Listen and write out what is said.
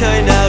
kind of